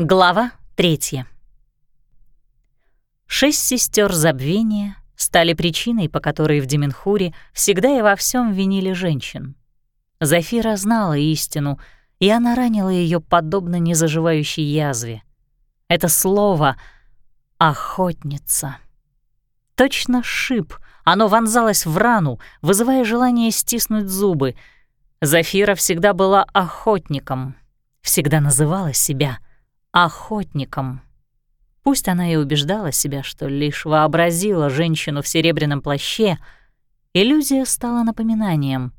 Глава третья. Шесть сестер забвения стали причиной, по которой в Деменхуре всегда и во всем винили женщин. Зафира знала истину, и она ранила ее подобно незаживающей язве. Это слово «охотница». Точно шип, оно вонзалось в рану, вызывая желание стиснуть зубы. Зафира всегда была охотником, всегда называла себя — охотником. Пусть она и убеждала себя, что лишь вообразила женщину в серебряном плаще, иллюзия стала напоминанием.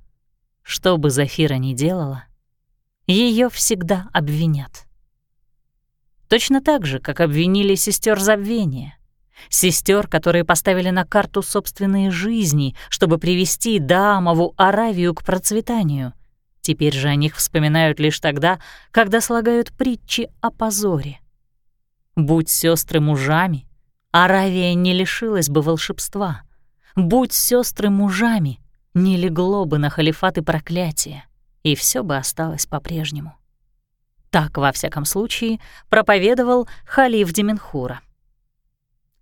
Что бы Зафира ни делала, ее всегда обвинят. Точно так же, как обвинили сестер забвения. Сестер, которые поставили на карту собственные жизни, чтобы привести Даамову Аравию к процветанию. Теперь же о них вспоминают лишь тогда, когда слагают притчи о позоре. Будь сестры мужами, Аравия не лишилась бы волшебства. Будь сестры мужами, не легло бы на халифаты проклятия, и все бы осталось по-прежнему. Так, во всяком случае, проповедовал халиф Деменхура.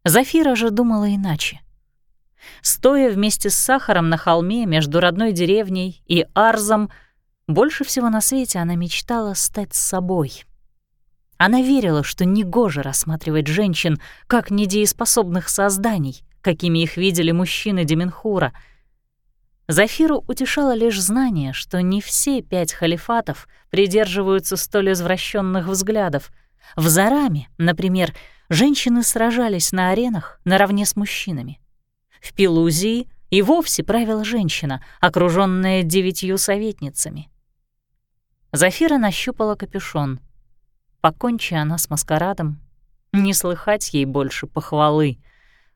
Зафира же думала иначе. Стоя вместе с Сахаром на холме между родной деревней и Арзом, больше всего на свете она мечтала стать собой. Она верила, что негоже рассматривать женщин как недееспособных созданий, какими их видели мужчины Деменхура. Зафиру утешало лишь знание, что не все пять халифатов придерживаются столь извращенных взглядов. В Зараме, например, женщины сражались на аренах наравне с мужчинами. В Пелузии и вовсе правила женщина, окруженная девятью советницами — Зафира нащупала капюшон. Покончи она с маскарадом, не слыхать ей больше похвалы.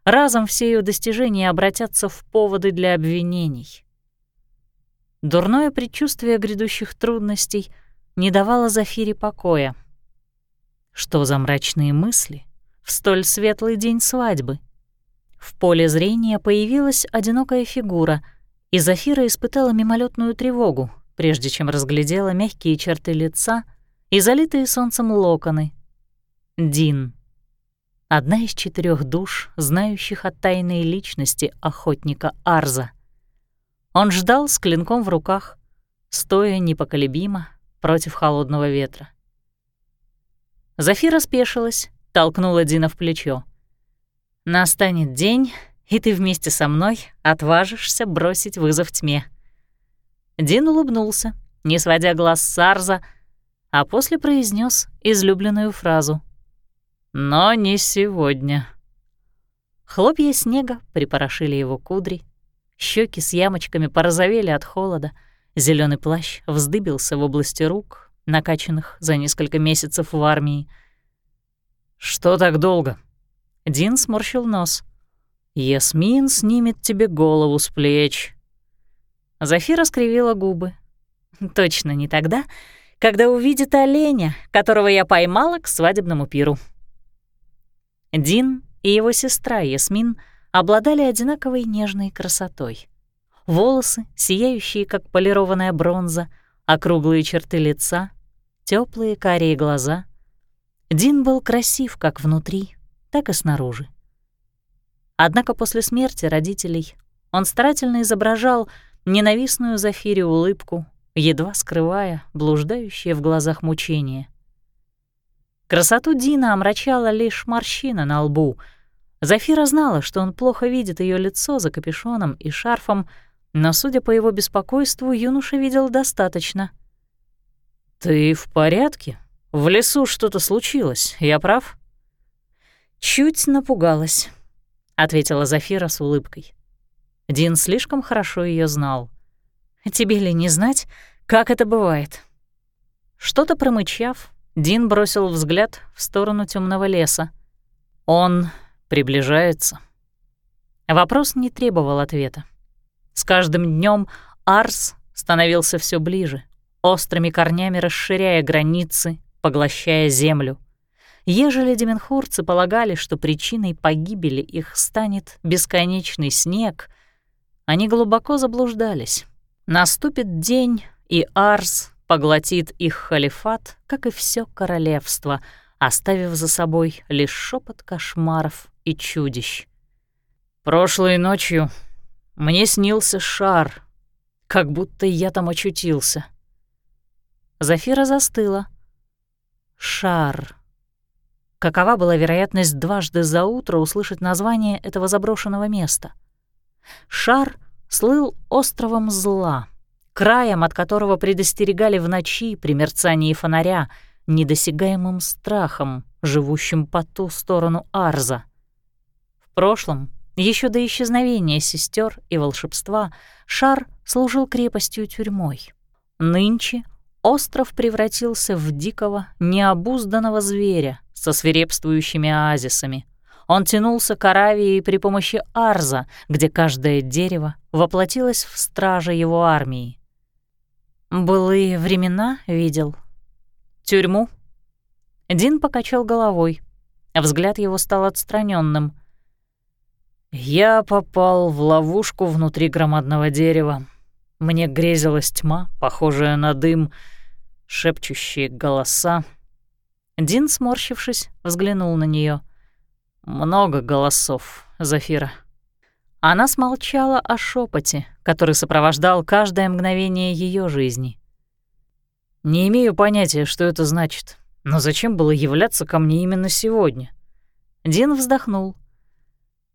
Разом все ее достижения обратятся в поводы для обвинений. Дурное предчувствие грядущих трудностей не давало Зафире покоя. Что за мрачные мысли в столь светлый день свадьбы? В поле зрения появилась одинокая фигура, и Зафира испытала мимолетную тревогу, прежде чем разглядела мягкие черты лица и залитые солнцем локоны. Дин. Одна из четырех душ, знающих о тайной личности охотника Арза. Он ждал с клинком в руках, стоя непоколебимо против холодного ветра. Зафира спешилась, толкнула Дина в плечо. «Настанет день, и ты вместе со мной отважишься бросить вызов тьме», Дин улыбнулся, не сводя глаз с Арза, а после произнес излюбленную фразу. «Но не сегодня». Хлопья снега припорошили его кудри, щеки с ямочками порозовели от холода, зеленый плащ вздыбился в области рук, накачанных за несколько месяцев в армии. «Что так долго?» Дин сморщил нос. «Ясмин снимет тебе голову с плеч», Зафира скривила губы. Точно не тогда, когда увидит оленя, которого я поймала к свадебному пиру. Дин и его сестра Ясмин обладали одинаковой нежной красотой. Волосы, сияющие, как полированная бронза, округлые черты лица, теплые карие глаза. Дин был красив как внутри, так и снаружи. Однако после смерти родителей он старательно изображал ненавистную Зафире улыбку, едва скрывая блуждающее в глазах мучение. Красоту Дина омрачала лишь морщина на лбу. Зафира знала, что он плохо видит ее лицо за капюшоном и шарфом, но, судя по его беспокойству, юноша видел достаточно. «Ты в порядке? В лесу что-то случилось, я прав?» «Чуть напугалась», — ответила Зафира с улыбкой. Дин слишком хорошо ее знал. Тебе ли не знать, как это бывает? Что-то промычав, Дин бросил взгляд в сторону темного леса. Он приближается. Вопрос не требовал ответа. С каждым днем Арс становился все ближе, острыми корнями расширяя границы, поглощая землю. Ежели деменхурцы полагали, что причиной погибели их станет бесконечный снег — они глубоко заблуждались. Наступит день, и Арс поглотит их халифат, как и все королевство, оставив за собой лишь шепот кошмаров и чудищ. «Прошлой ночью мне снился шар, как будто я там очутился». Зафира застыла. «Шар». Какова была вероятность дважды за утро услышать название этого заброшенного места? Шар слыл островом зла, краем, от которого предостерегали в ночи при мерцании фонаря, недосягаемым страхом, живущим по ту сторону Арза. В прошлом, еще до исчезновения сестер и волшебства, шар служил крепостью-тюрьмой. Нынче остров превратился в дикого, необузданного зверя со свирепствующими оазисами. Он тянулся к Аравии при помощи Арза, где каждое дерево воплотилось в страже его армии. «Былые времена видел?» «Тюрьму?» Дин покачал головой. Взгляд его стал отстраненным. «Я попал в ловушку внутри громадного дерева. Мне грезилась тьма, похожая на дым, шепчущие голоса». Дин, сморщившись, взглянул на нее. «Много голосов, Зафира». Она смолчала о шепоте, который сопровождал каждое мгновение ее жизни. «Не имею понятия, что это значит. Но зачем было являться ко мне именно сегодня?» Дин вздохнул.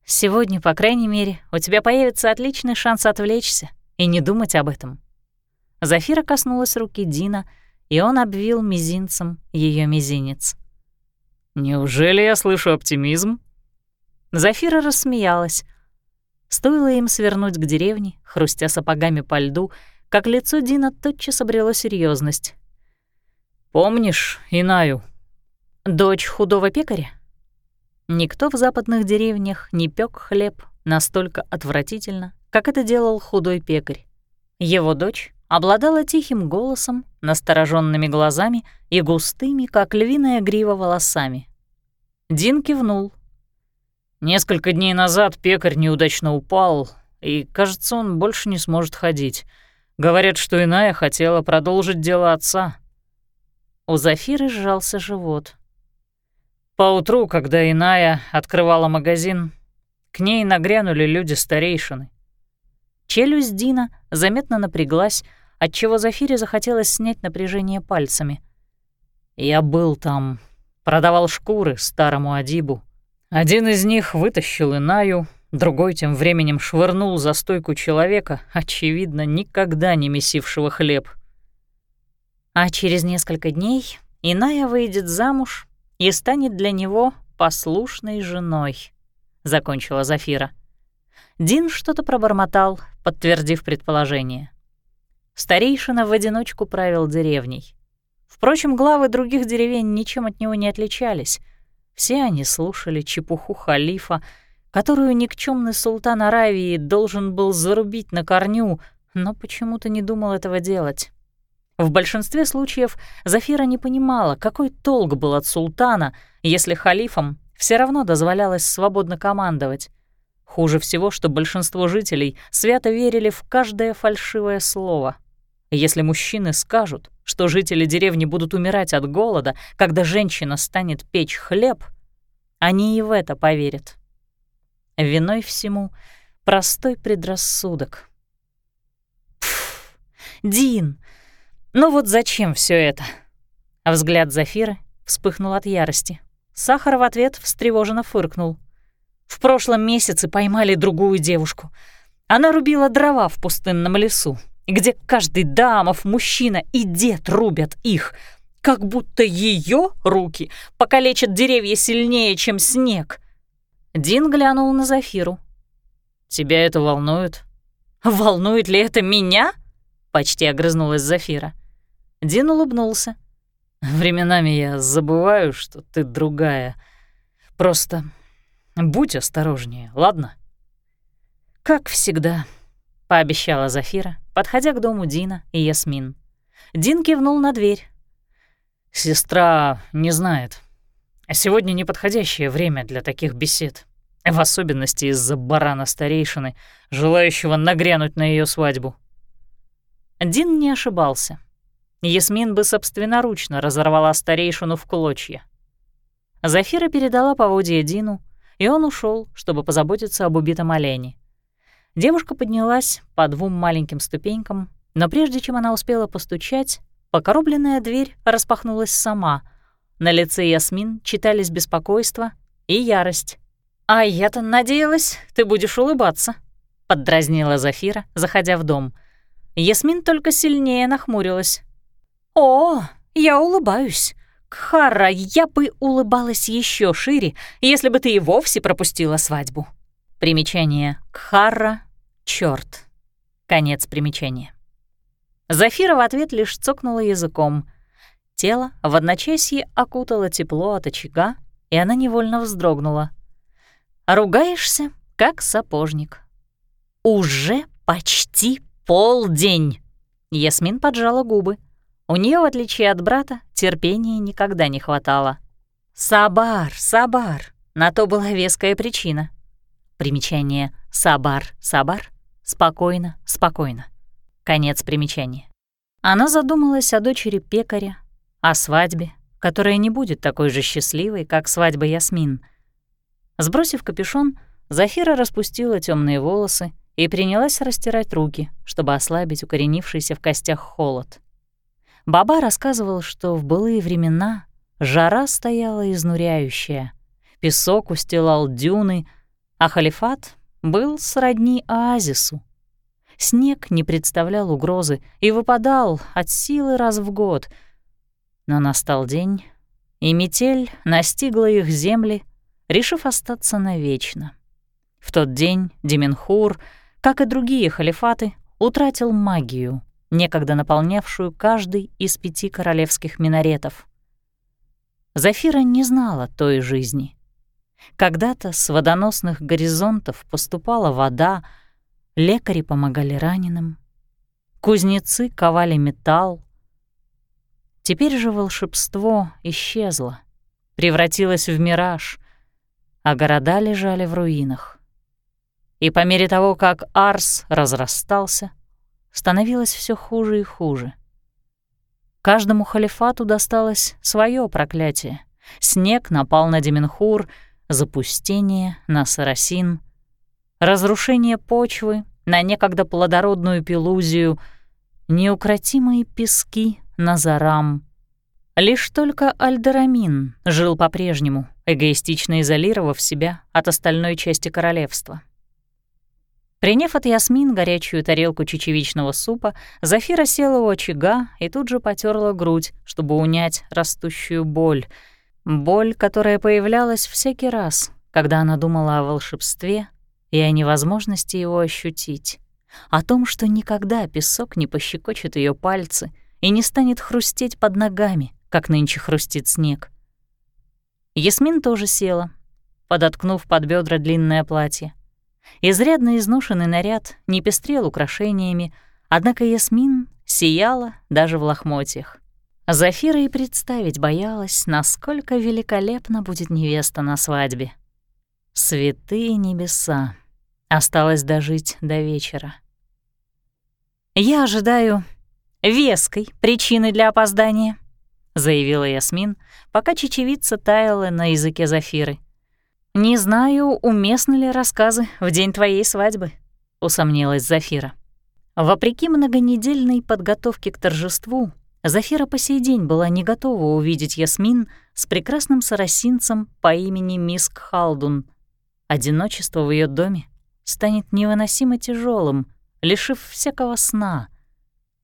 «Сегодня, по крайней мере, у тебя появится отличный шанс отвлечься и не думать об этом». Зафира коснулась руки Дина, и он обвил мизинцем ее мизинец. «Неужели я слышу оптимизм?» Зафира рассмеялась. Стоило им свернуть к деревне, хрустя сапогами по льду, как лицо Дина тотчас обрело серьезность. «Помнишь Инаю?» «Дочь худого пекаря?» Никто в западных деревнях не пек хлеб настолько отвратительно, как это делал худой пекарь. Его дочь обладала тихим голосом, настороженными глазами и густыми, как львиная грива, волосами. Дин кивнул. Несколько дней назад пекарь неудачно упал, и, кажется, он больше не сможет ходить. Говорят, что иная хотела продолжить дело отца. У Зафиры сжался живот. Поутру, когда иная открывала магазин, к ней нагрянули люди-старейшины. Челюсть Дина заметно напряглась, отчего Зафире захотелось снять напряжение пальцами. «Я был там, продавал шкуры старому Адибу. Один из них вытащил Инаю, другой тем временем швырнул за стойку человека, очевидно, никогда не месившего хлеб. А через несколько дней Иная выйдет замуж и станет для него послушной женой», — закончила Зафира. Дин что-то пробормотал, подтвердив предположение. Старейшина в одиночку правил деревней. Впрочем, главы других деревень ничем от него не отличались. Все они слушали чепуху халифа, которую никчемный султан Аравии должен был зарубить на корню, но почему-то не думал этого делать. В большинстве случаев Зафира не понимала, какой толк был от султана, если халифам все равно дозволялось свободно командовать. Хуже всего, что большинство жителей свято верили в каждое фальшивое слово. Если мужчины скажут, что жители деревни будут умирать от голода, когда женщина станет печь хлеб, они и в это поверят. Виной всему простой предрассудок. Пф, Дин, ну вот зачем все это? Взгляд Зафиры вспыхнул от ярости. Сахар в ответ встревоженно фыркнул. В прошлом месяце поймали другую девушку. Она рубила дрова в пустынном лесу, где каждый дамов, мужчина и дед рубят их, как будто ее руки покалечат деревья сильнее, чем снег. Дин глянул на Зафиру. «Тебя это волнует?» «Волнует ли это меня?» — почти огрызнулась Зафира. Дин улыбнулся. «Временами я забываю, что ты другая. Просто Будь осторожнее, ладно?» «Как всегда», — пообещала Зафира, подходя к дому Дина и Ясмин. Дин кивнул на дверь. «Сестра не знает. Сегодня неподходящее время для таких бесед, в особенности из-за барана-старейшины, желающего нагрянуть на ее свадьбу». Дин не ошибался. Ясмин бы собственноручно разорвала старейшину в клочья. Зафира передала поводья Дину, и он ушел, чтобы позаботиться об убитом олене. Девушка поднялась по двум маленьким ступенькам, но прежде чем она успела постучать, покоробленная дверь распахнулась сама. На лице Ясмин читались беспокойство и ярость. «А я-то надеялась, ты будешь улыбаться», — поддразнила Зафира, заходя в дом. Ясмин только сильнее нахмурилась. «О, я улыбаюсь. Кхара, я бы улыбалась еще шире, если бы ты и вовсе пропустила свадьбу». Примечание «Кхара — чёрт». Конец примечания. Зафира в ответ лишь цокнула языком. Тело в одночасье окутало тепло от очага, и она невольно вздрогнула. «Ругаешься, как сапожник». «Уже почти полдень!» Ясмин поджала губы. У нее, в отличие от брата, терпения никогда не хватало. «Сабар, Сабар!» На то была веская причина. Примечание «Сабар, Сабар» — спокойно, спокойно. Конец примечания. Она задумалась о дочери пекаря, о свадьбе, которая не будет такой же счастливой, как свадьба Ясмин. Сбросив капюшон, Зафира распустила темные волосы и принялась растирать руки, чтобы ослабить укоренившийся в костях холод. Баба рассказывал, что в былые времена жара стояла изнуряющая, песок устилал дюны, а халифат был сродни оазису, Снег не представлял угрозы и выпадал от силы раз в год. Но настал день, и метель настигла их земли, решив остаться навечно. В тот день Деменхур, как и другие халифаты, утратил магию, некогда наполнявшую каждый из пяти королевских минаретов. Зафира не знала той жизни. Когда-то с водоносных горизонтов поступала вода, лекари помогали раненым, кузнецы ковали металл. Теперь же волшебство исчезло, превратилось в мираж, а города лежали в руинах. И по мере того, как Арс разрастался, становилось все хуже и хуже. Каждому халифату досталось свое проклятие. Снег напал на Деменхур, запустение — на Сарасин, разрушение почвы на некогда плодородную Пелузию, неукротимые пески на Зарам. Лишь только Альдерамин жил по-прежнему, эгоистично изолировав себя от остальной части королевства. Приняв от Ясмин горячую тарелку чечевичного супа, Зафира села у очага и тут же потерла грудь, чтобы унять растущую боль. Боль, которая появлялась всякий раз, когда она думала о волшебстве, и о невозможности его ощутить, о том, что никогда песок не пощекочет ее пальцы и не станет хрустеть под ногами, как нынче хрустит снег. Ясмин тоже села, подоткнув под бедра длинное платье. Изрядно изношенный наряд не пестрел украшениями, однако Ясмин сияла даже в лохмотьях. Зафира и представить боялась, насколько великолепно будет невеста на свадьбе. Святые небеса. Осталось дожить до вечера. «Я ожидаю веской причины для опоздания», — заявила Ясмин, пока чечевица таяла на языке Зафиры. «Не знаю, уместны ли рассказы в день твоей свадьбы», — усомнилась Зафира. Вопреки многонедельной подготовке к торжеству, Зафира по сей день была не готова увидеть Ясмин с прекрасным сарасинцем по имени Миск Халдун — Одиночество в ее доме станет невыносимо тяжелым, лишив всякого сна.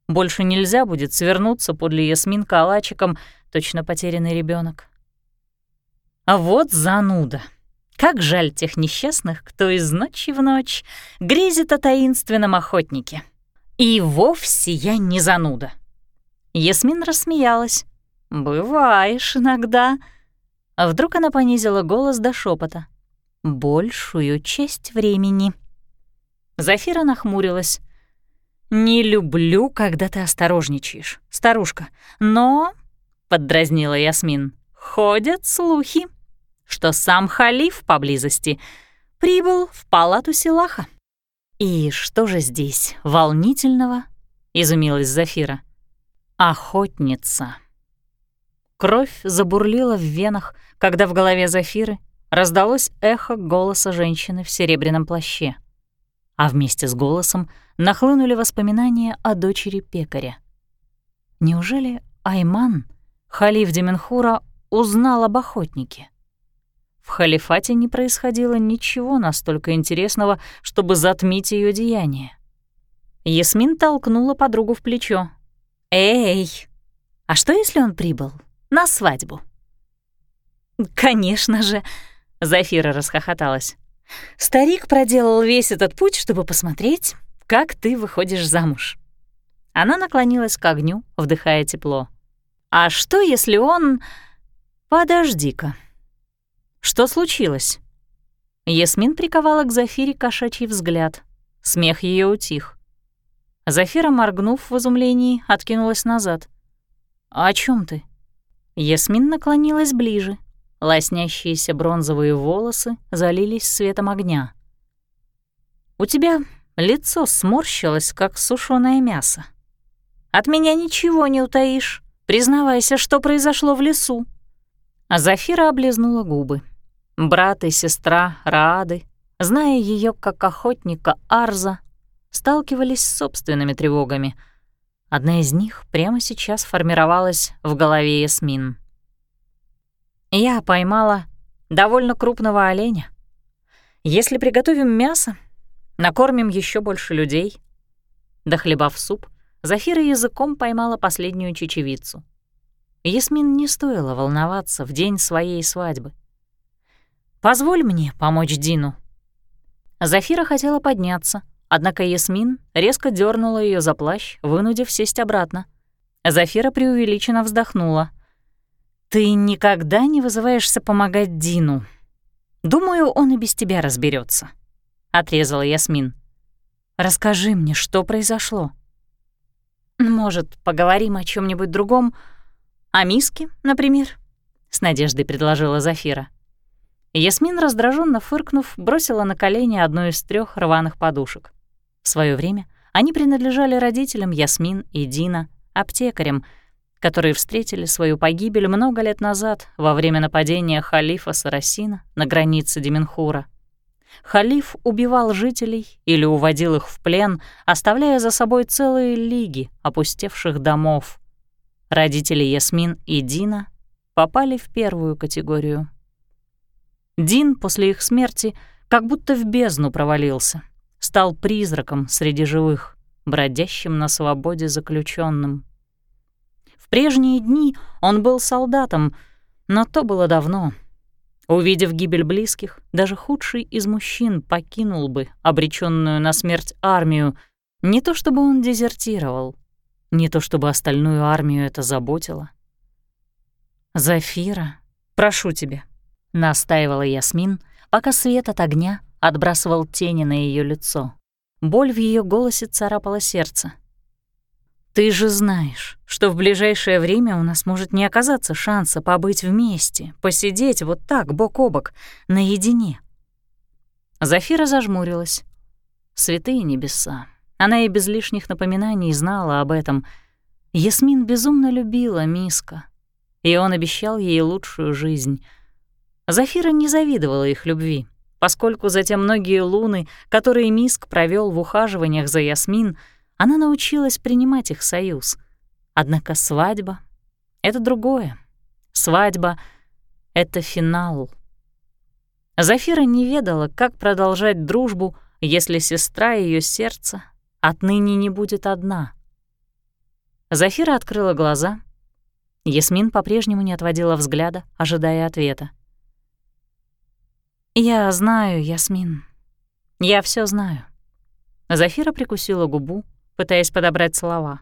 Больше нельзя будет свернуться подле Ясмин калачиком, точно потерянный ребенок. А вот зануда. Как жаль тех несчастных, кто из ночи в ночь грезит о таинственном охотнике. И вовсе я не зануда. Ясмин рассмеялась. «Бываешь иногда». А вдруг она понизила голос до шепота большую часть времени. Зафира нахмурилась. «Не люблю, когда ты осторожничаешь, старушка, но...» — поддразнила Ясмин. «Ходят слухи, что сам халиф поблизости прибыл в палату Силаха». «И что же здесь волнительного?» — изумилась Зафира. «Охотница». Кровь забурлила в венах, когда в голове Зафиры раздалось эхо голоса женщины в серебряном плаще. А вместе с голосом нахлынули воспоминания о дочери пекаря. Неужели Айман, халиф Деменхура, узнал об охотнике? В халифате не происходило ничего настолько интересного, чтобы затмить ее деяние. Ясмин толкнула подругу в плечо. «Эй, а что, если он прибыл на свадьбу?» «Конечно же!» — Зафира расхохоталась. «Старик проделал весь этот путь, чтобы посмотреть, как ты выходишь замуж». Она наклонилась к огню, вдыхая тепло. «А что, если он...» «Подожди-ка. Что случилось?» Ясмин приковала к Зафире кошачий взгляд. Смех ее утих. Зафира, моргнув в изумлении, откинулась назад. «О чем ты?» Ясмин наклонилась ближе. Лоснящиеся бронзовые волосы залились светом огня. «У тебя лицо сморщилось, как сушёное мясо. От меня ничего не утаишь. Признавайся, что произошло в лесу». А Зафира облизнула губы. Брат и сестра Раады, зная ее как охотника Арза, сталкивались с собственными тревогами. Одна из них прямо сейчас формировалась в голове Ясмин. Я поймала довольно крупного оленя. Если приготовим мясо, накормим еще больше людей. Дохлебав суп, Зафира языком поймала последнюю чечевицу. Ясмин не стоило волноваться в день своей свадьбы. «Позволь мне помочь Дину». Зафира хотела подняться, однако Ясмин резко дернула ее за плащ, вынудив сесть обратно. Зафира преувеличенно вздохнула. «Ты никогда не вызываешься помогать Дину. Думаю, он и без тебя разберется, отрезала Ясмин. «Расскажи мне, что произошло?» «Может, поговорим о чем нибудь другом? О миске, например?» — с надеждой предложила Зафира. Ясмин, раздраженно фыркнув, бросила на колени одну из трех рваных подушек. В свое время они принадлежали родителям Ясмин и Дина, аптекарям, которые встретили свою погибель много лет назад во время нападения халифа Сарасина на границе Деменхура. Халиф убивал жителей или уводил их в плен, оставляя за собой целые лиги опустевших домов. Родители Ясмин и Дина попали в первую категорию. Дин после их смерти как будто в бездну провалился, стал призраком среди живых, бродящим на свободе заключенным. В прежние дни он был солдатом, но то было давно. Увидев гибель близких, даже худший из мужчин покинул бы обреченную на смерть армию, не то чтобы он дезертировал, не то чтобы остальную армию это заботило. «Зафира, прошу тебя, — настаивала Ясмин, пока свет от огня отбрасывал тени на ее лицо. Боль в ее голосе царапала сердце. «Ты же знаешь, что в ближайшее время у нас может не оказаться шанса побыть вместе, посидеть вот так, бок о бок, наедине». Зафира зажмурилась. Святые небеса. Она и без лишних напоминаний знала об этом. Ясмин безумно любила Миска, и он обещал ей лучшую жизнь — Зафира не завидовала их любви, поскольку за те многие луны, которые Миск провел в ухаживаниях за Ясмин, она научилась принимать их союз. Однако свадьба — это другое. Свадьба — это финал. Зафира не ведала, как продолжать дружбу, если сестра ее сердца отныне не будет одна. Зафира открыла глаза. Ясмин по-прежнему не отводила взгляда, ожидая ответа. «Я знаю, Ясмин. Я все знаю». Зафира прикусила губу, пытаясь подобрать слова.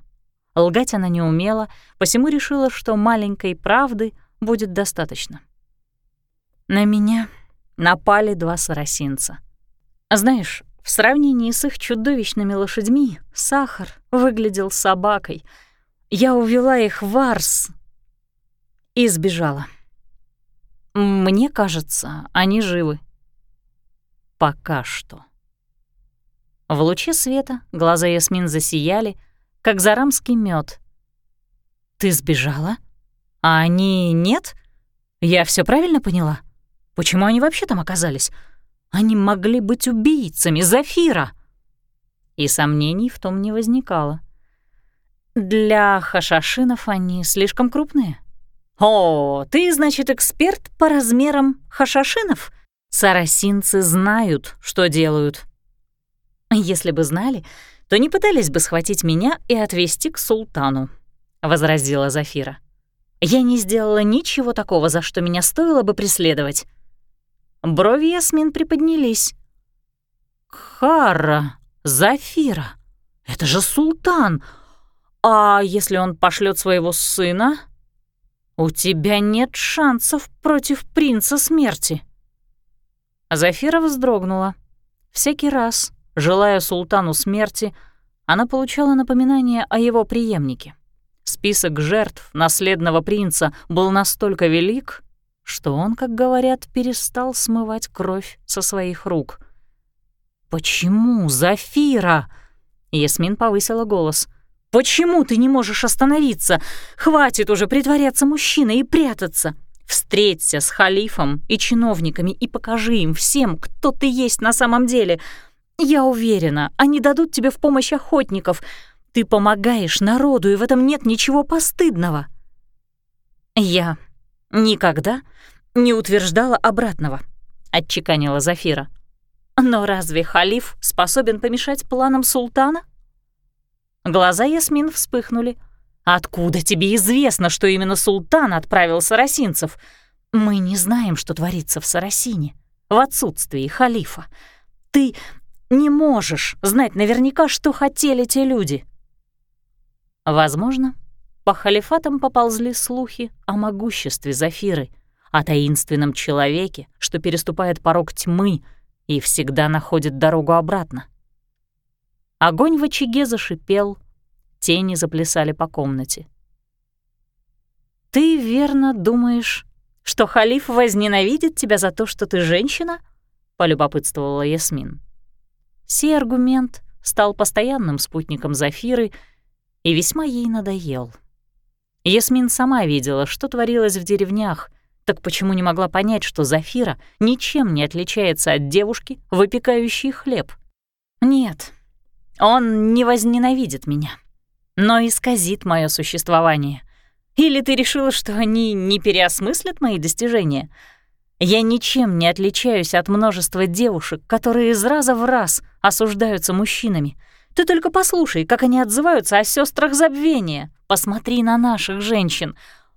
Лгать она не умела, посему решила, что маленькой правды будет достаточно. На меня напали два сарасинца. Знаешь, в сравнении с их чудовищными лошадьми Сахар выглядел собакой. Я увела их в Арс и сбежала. Мне кажется, они живы. Пока что. В луче света глаза Ясмин засияли, как зарамский мед. «Ты сбежала?» А они нет? Я все правильно поняла? Почему они вообще там оказались? Они могли быть убийцами Зафира. И сомнений в том не возникало. Для хашашинов они слишком крупные. О, ты, значит, эксперт по размерам хашашинов? Сарасинцы знают, что делают. Если бы знали, то не пытались бы схватить меня и отвезти к султану, возразила Зафира. Я не сделала ничего такого, за что меня стоило бы преследовать. Брови Ясмин приподнялись. «Кхара, Зафира, это же султан! А если он пошлет своего сына? У тебя нет шансов против принца смерти!» Зафира вздрогнула. Всякий раз, желая султану смерти, она получала напоминание о его преемнике. Список жертв наследного принца был настолько велик, что он, как говорят, перестал смывать кровь со своих рук. «Почему, Зафира?» Ясмин повысила голос. «Почему ты не можешь остановиться? Хватит уже притворяться мужчиной и прятаться. Встреться с халифом и чиновниками и покажи им всем, кто ты есть на самом деле. Я уверена, они дадут тебе в помощь охотников. Ты помогаешь народу, и в этом нет ничего постыдного». «Я никогда не утверждала обратного», — отчеканила Зафира. «Но разве халиф способен помешать планам султана?» Глаза Ясмин вспыхнули. «Откуда тебе известно, что именно султан отправил сарасинцев? Мы не знаем, что творится в Сарасине, в отсутствии халифа. Ты не можешь знать наверняка, что хотели те люди». Возможно, по халифатам поползли слухи о могуществе Зафиры, о таинственном человеке, что переступает порог тьмы и всегда находит дорогу обратно. Огонь в очаге зашипел, тени заплясали по комнате. «Ты верно думаешь, что халиф возненавидит тебя за то, что ты женщина?» — полюбопытствовала Ясмин. Сей аргумент стал постоянным спутником Зафиры и весьма ей надоел. Ясмин сама видела, что творилось в деревнях, так почему не могла понять, что Зафира ничем не отличается от девушки, выпекающей хлеб? Нет, он не возненавидит меня, но исказит мое существование. Или ты решила, что они не переосмыслят мои достижения? Я ничем не отличаюсь от множества девушек, которые из раза в раз осуждаются мужчинами — ты только послушай, как они отзываются о сестрах забвения. Посмотри на наших женщин.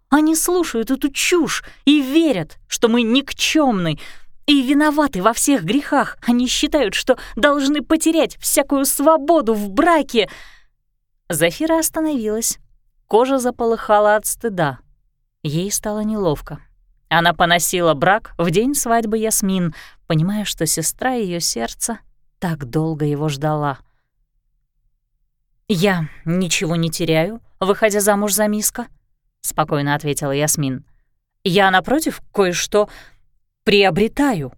Они слушают эту чушь и верят, что мы никчемны и виноваты во всех грехах. Они считают, что должны потерять всякую свободу в браке. Зафира остановилась. Кожа заполыхала от стыда. Ей стало неловко. Она поносила брак в день свадьбы Ясмин, понимая, что сестра ее сердца так долго его ждала — «Я ничего не теряю, выходя замуж за Миска», — спокойно ответила Ясмин. «Я, напротив, кое-что приобретаю».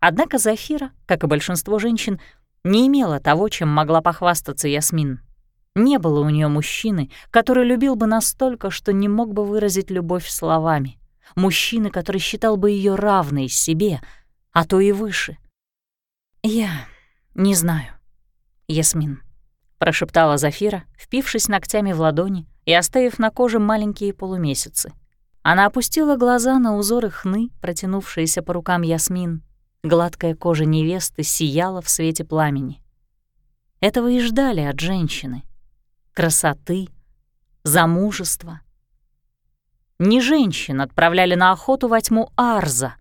Однако Зафира, как и большинство женщин, не имела того, чем могла похвастаться Ясмин. Не было у нее мужчины, который любил бы настолько, что не мог бы выразить любовь словами. Мужчины, который считал бы ее равной себе, а то и выше. «Я не знаю, Ясмин», прошептала Зафира, впившись ногтями в ладони и оставив на коже маленькие полумесяцы. Она опустила глаза на узоры хны, протянувшиеся по рукам Ясмин. Гладкая кожа невесты сияла в свете пламени. Этого и ждали от женщины. Красоты, замужества. Не женщин отправляли на охоту во тьму Арза,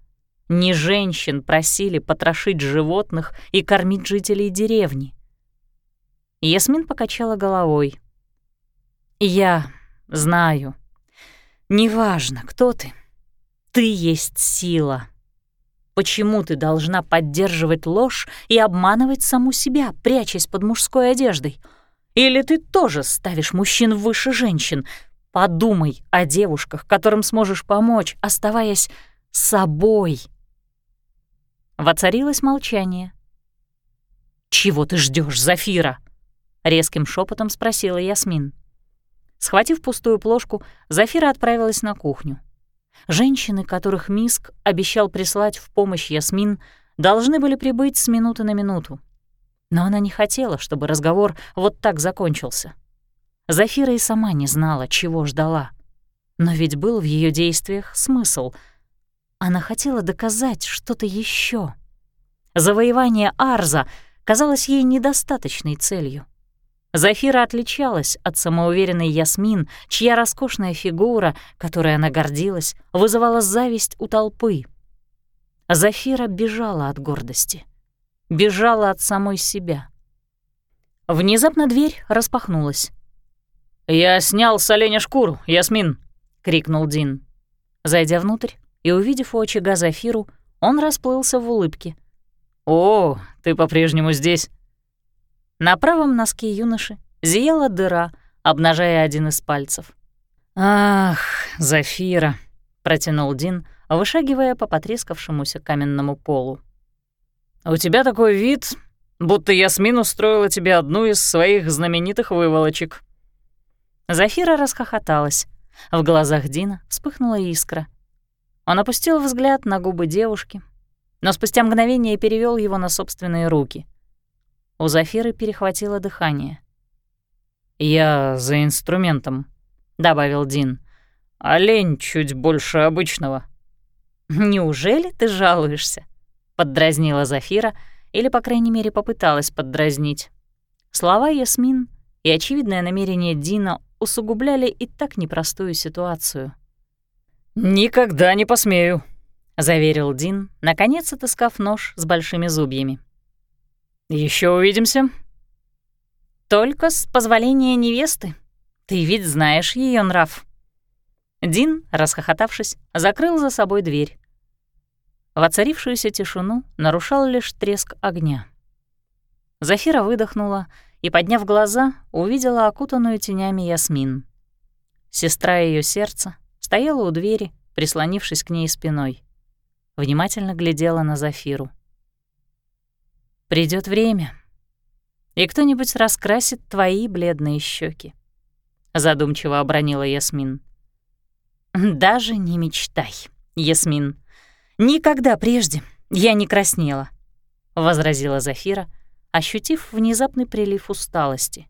не женщин просили потрошить животных и кормить жителей деревни. Ясмин покачала головой. «Я знаю. Неважно, кто ты. Ты есть сила. Почему ты должна поддерживать ложь и обманывать саму себя, прячась под мужской одеждой? Или ты тоже ставишь мужчин выше женщин? Подумай о девушках, которым сможешь помочь, оставаясь собой». Воцарилось молчание. «Чего ты ждешь, Зафира?» — резким шепотом спросила Ясмин. Схватив пустую плошку, Зафира отправилась на кухню. Женщины, которых Миск обещал прислать в помощь Ясмин, должны были прибыть с минуты на минуту. Но она не хотела, чтобы разговор вот так закончился. Зафира и сама не знала, чего ждала. Но ведь был в ее действиях смысл. Она хотела доказать что-то еще. Завоевание Арза казалось ей недостаточной целью. Зафира отличалась от самоуверенной Ясмин, чья роскошная фигура, которой она гордилась, вызывала зависть у толпы. Зафира бежала от гордости. Бежала от самой себя. Внезапно дверь распахнулась. «Я снял с оленя шкуру, Ясмин!» — крикнул Дин. Зайдя внутрь и увидев у очага Зафиру, он расплылся в улыбке. «О, ты по-прежнему здесь?» На правом носке юноши зияла дыра, обнажая один из пальцев. «Ах, Зафира!» — протянул Дин, вышагивая по потрескавшемуся каменному полу. «У тебя такой вид, будто Ясмин устроила тебе одну из своих знаменитых выволочек». Зафира расхохоталась. В глазах Дина вспыхнула искра. Он опустил взгляд на губы девушки, но спустя мгновение перевел его на собственные руки. У Зафиры перехватило дыхание. «Я за инструментом», — добавил Дин. «Олень чуть больше обычного». «Неужели ты жалуешься?» — поддразнила Зафира, или, по крайней мере, попыталась поддразнить. Слова Ясмин и очевидное намерение Дина усугубляли и так непростую ситуацию. «Никогда не посмею», — заверил Дин, наконец отыскав нож с большими зубьями. Еще увидимся?» «Только с позволения невесты. Ты ведь знаешь ее нрав». Дин, расхохотавшись, закрыл за собой дверь. Воцарившуюся тишину нарушал лишь треск огня. Зафира выдохнула и, подняв глаза, увидела окутанную тенями Ясмин. Сестра ее сердца стояла у двери, прислонившись к ней спиной. Внимательно глядела на Зафиру. Придет время, и кто-нибудь раскрасит твои бледные щеки. Задумчиво обронила Ясмин. Даже не мечтай, Ясмин. Никогда прежде я не краснела, возразила Зафира, ощутив внезапный прилив усталости.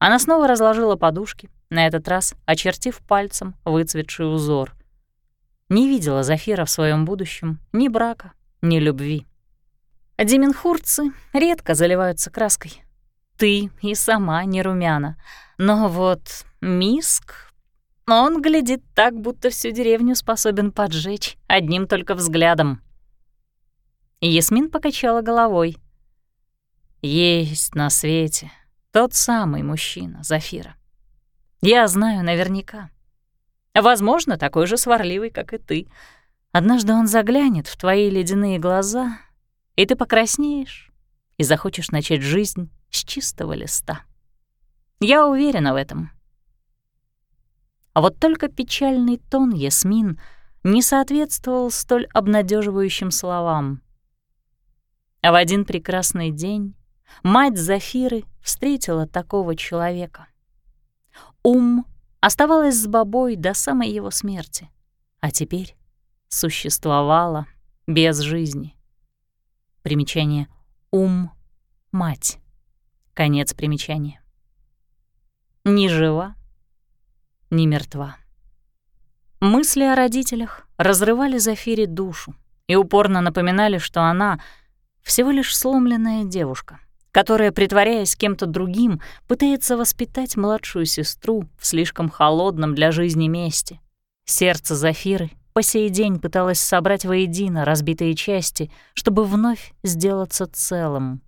Она снова разложила подушки, на этот раз очертив пальцем выцветший узор. Не видела Зафира в своем будущем ни брака, ни любви. Деменхурцы редко заливаются краской. Ты и сама не румяна. Но вот Миск, он глядит так, будто всю деревню способен поджечь одним только взглядом. Ясмин покачала головой. Есть на свете тот самый мужчина, Зафира. Я знаю наверняка. Возможно, такой же сварливый, как и ты. Однажды он заглянет в твои ледяные глаза — и ты покраснеешь и захочешь начать жизнь с чистого листа. Я уверена в этом. А вот только печальный тон Ясмин не соответствовал столь обнадеживающим словам. А в один прекрасный день мать Зафиры встретила такого человека. Ум оставалась с бабой до самой его смерти, а теперь существовала без жизни. Примечание «ум» — мать. Конец примечания. Ни жива, ни мертва. Мысли о родителях разрывали Зафире душу и упорно напоминали, что она — всего лишь сломленная девушка, которая, притворяясь кем-то другим, пытается воспитать младшую сестру в слишком холодном для жизни месте. Сердце Зафиры по сей день пыталась собрать воедино разбитые части, чтобы вновь сделаться целым.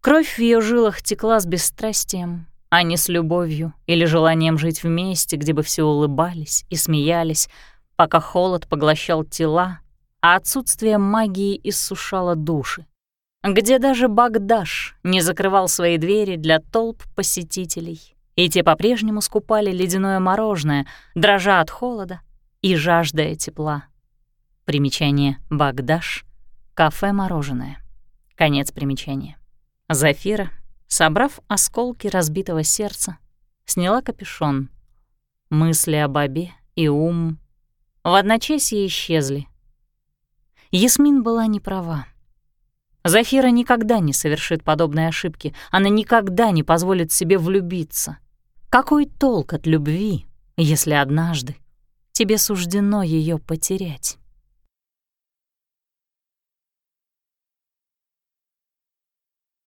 Кровь в ее жилах текла с бесстрастием, а не с любовью или желанием жить вместе, где бы все улыбались и смеялись, пока холод поглощал тела, а отсутствие магии иссушало души. Где даже Багдаш не закрывал свои двери для толп посетителей, и те по-прежнему скупали ледяное мороженое, дрожа от холода и жаждая тепла. Примечание «Багдаш», кафе-мороженое. Конец примечания. Зафира, собрав осколки разбитого сердца, сняла капюшон. Мысли о бабе и ум в одночасье исчезли. Ясмин была не права. Зафира никогда не совершит подобной ошибки, она никогда не позволит себе влюбиться. Какой толк от любви, если однажды тебе суждено ее потерять?